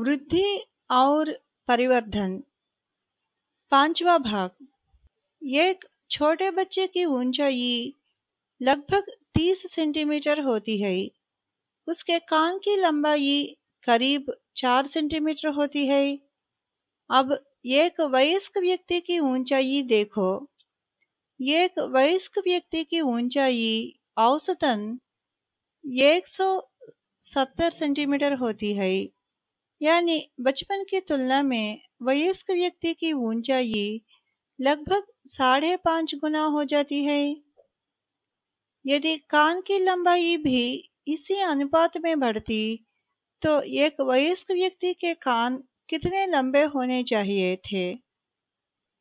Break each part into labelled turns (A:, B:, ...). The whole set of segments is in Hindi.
A: वृद्धि और परिवर्धन। पांचवा भाग। एक छोटे बच्चे की ऊंचाई लगभग 30 सेंटीमीटर होती है। उसके कान की लंबाई करीब 4 सेंटीमीटर होती है। अब एक वयस्क व्यक्ति की ऊंचाई देखो। एक वयस्क व्यक्ति की ऊंचाई औसतन 170 सेंटीमीटर होती है। यानी बचपन की तुलना में वयस्क व्यक्ति की ऊंचाई लगभग साढ़े पाँच गुना हो जाती है। यदि कान की लंबाई भी इसी अनुपात में बढ़ती तो एक वयस्क व्यक्ति के कान कितने लंबे होने चाहिए थे?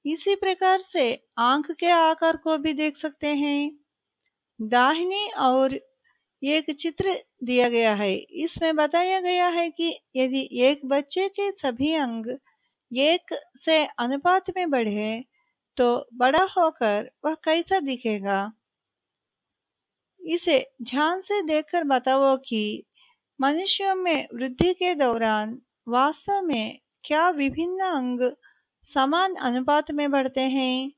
A: इसी प्रकार से आँख के आकार को भी देख सकते हैं। दाहिनी और एक चित्र दिया गया है। इसमें बताया गया है कि यदि एक बच्चे के सभी अंग एक से अनुपात में बढ़े तो बड़ा होकर वह कैसा दिखेगा? इसे ध्यान से देखकर बताओ कि मनुष्यों में वृद्धि के दौरान वास्तव में क्या विभिन्न अंग समान अनुपात में बढ़ते हैं?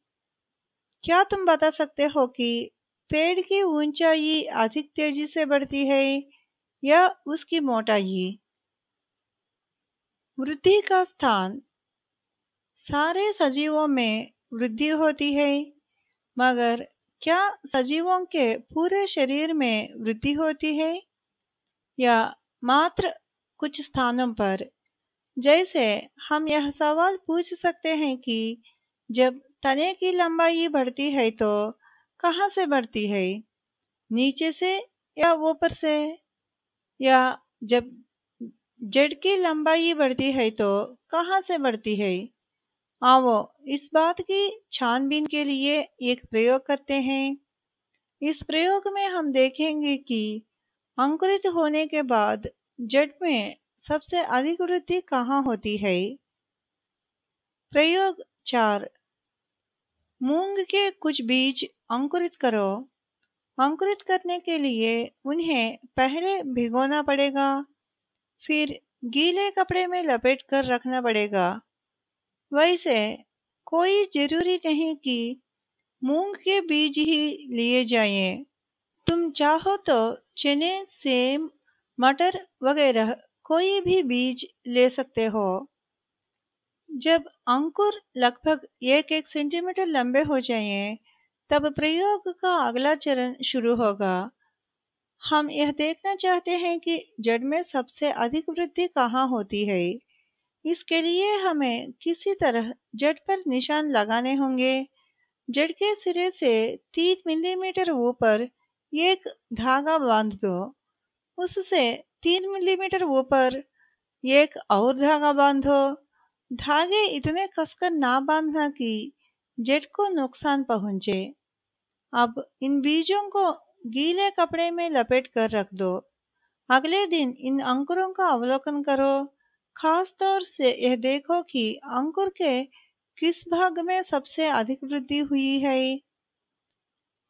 A: क्या तुम बता सकते हो कि पेड़ की ऊंचाई अधिक तेज़ी से बढ़ती है या उसकी मोटाई? वृद्धि का स्थान। सारे सजीवों में वृद्धि होती है, मगर क्या सजीवों के पूरे शरीर में वृद्धि होती है? या मात्र कुछ स्थानों पर? जैसे हम यह सवाल पूछ सकते हैं कि जब तने की लंबाई बढ़ती है तो कहाँ से बढ़ती है? नीचे से या ऊपर से? या जब जड़ की लंबाई बढ़ती है तो कहाँ से बढ़ती है? आओ, इस बात की छानबीन के लिए एक प्रयोग करते हैं। इस प्रयोग में हम देखेंगे कि अंकुरित होने के बाद जड़ में सबसे अधिक वृद्धि कहाँ होती है? प्रयोग चार मूंग के कुछ बीज अंकुरित करो। अंकुरित करने के लिए उन्हें पहले भिगोना पड़ेगा, फिर गीले कपड़े में लपेट कर रखना पड़ेगा। वैसे कोई ज़रूरी नहीं कि मूंग के बीज ही लिए जाए। तुम चाहो तो चने, सेम, मटर वगैरह कोई भी बीज ले सकते हो। जब अंकुर लगभग एक एक सेंटीमीटर लंबे हो जाएँ, तब प्रयोग का अगला चरण शुरू होगा। हम यह देखना चाहते हैं कि जड़ में सबसे अधिक वृद्धि कहाँ होती है। इसके लिए हमें किसी तरह जड़ पर निशान लगाने होंगे। जड़ के सिरे से तीन मिलीमीटर ऊपर एक धागा बाँध दो। उससे तीन मिलीमीटर ऊपर एक और धागा बांधो। धागे इतने कसकर ना बांधना कि जेट को नुकसान पहुँचे। अब इन बीजों को गीले कपड़े में लपेट कर रख दो। अगले दिन इन अंकुरों का अवलोकन करो। खास तौर से यह देखो कि अंकुर के किस भाग में सबसे अधिक वृद्धि हुई है।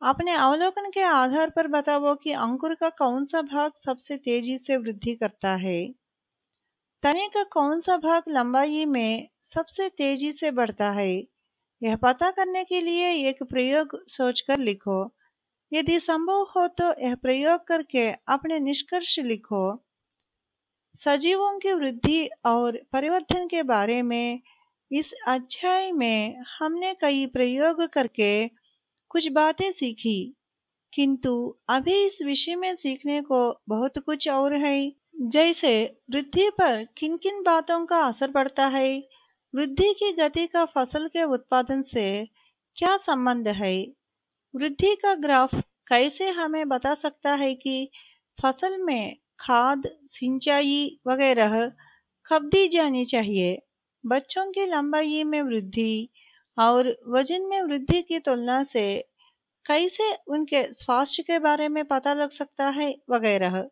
A: अपने अवलोकन के आधार पर बताओ कि अंकुर का कौन सा भाग सबसे तेज़ी से वृद्धि करता है। तने का कौन सा भाग लंबाई में सबसे तेज़ी से बढ़ता है? यह पता करने के लिए एक प्रयोग सोचकर लिखो। यदि संभव हो तो यह प्रयोग करके अपने निष्कर्ष लिखो। सजीवों की वृद्धि और परिवर्तन के बारे में इस अध्याय में हमने कई प्रयोग करके कुछ बातें सीखी, किंतु अभी इस विषय में सीखने को बहुत कुछ और है। जैसे वृद्धि पर किन किन बातों का असर पड़ता है? वृद्धि की गति का फ़सल के उत्पादन से क्या संबंध है? वृद्धि का ग्राफ कैसे हमें बता सकता है कि फ़सल में खाद, सिंचाई वगैरह कब दी जानी चाहिए? बच्चों की लंबाई में वृद्धि और वज़न में वृद्धि की तुलना से कैसे उनके स्वास्थ्य के बारे में पता लग सकता है? वगैरह।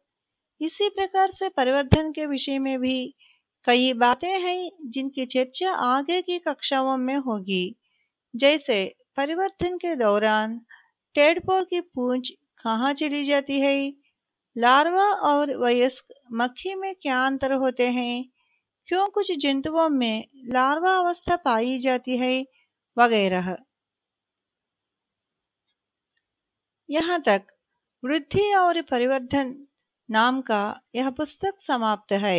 A: इसी प्रकार से परिवर्तन के विषय में भी कई बातें हैं, जिनकी चर्चा आगे की कक्षाओं में होगी। जैसे, परिवर्तन के दौरान टेडपोल की पूंछ कहाँ चली जाती है? लार्वा और वयस्क मक्खी में क्या अंतर होते हैं? क्यों कुछ जंतुओं में लार्वा अवस्था पाई जाती है? वगैरह। यहाँ तक, वृद्धि और परिवर्धन नाम का यह पुस्तक समाप्त है।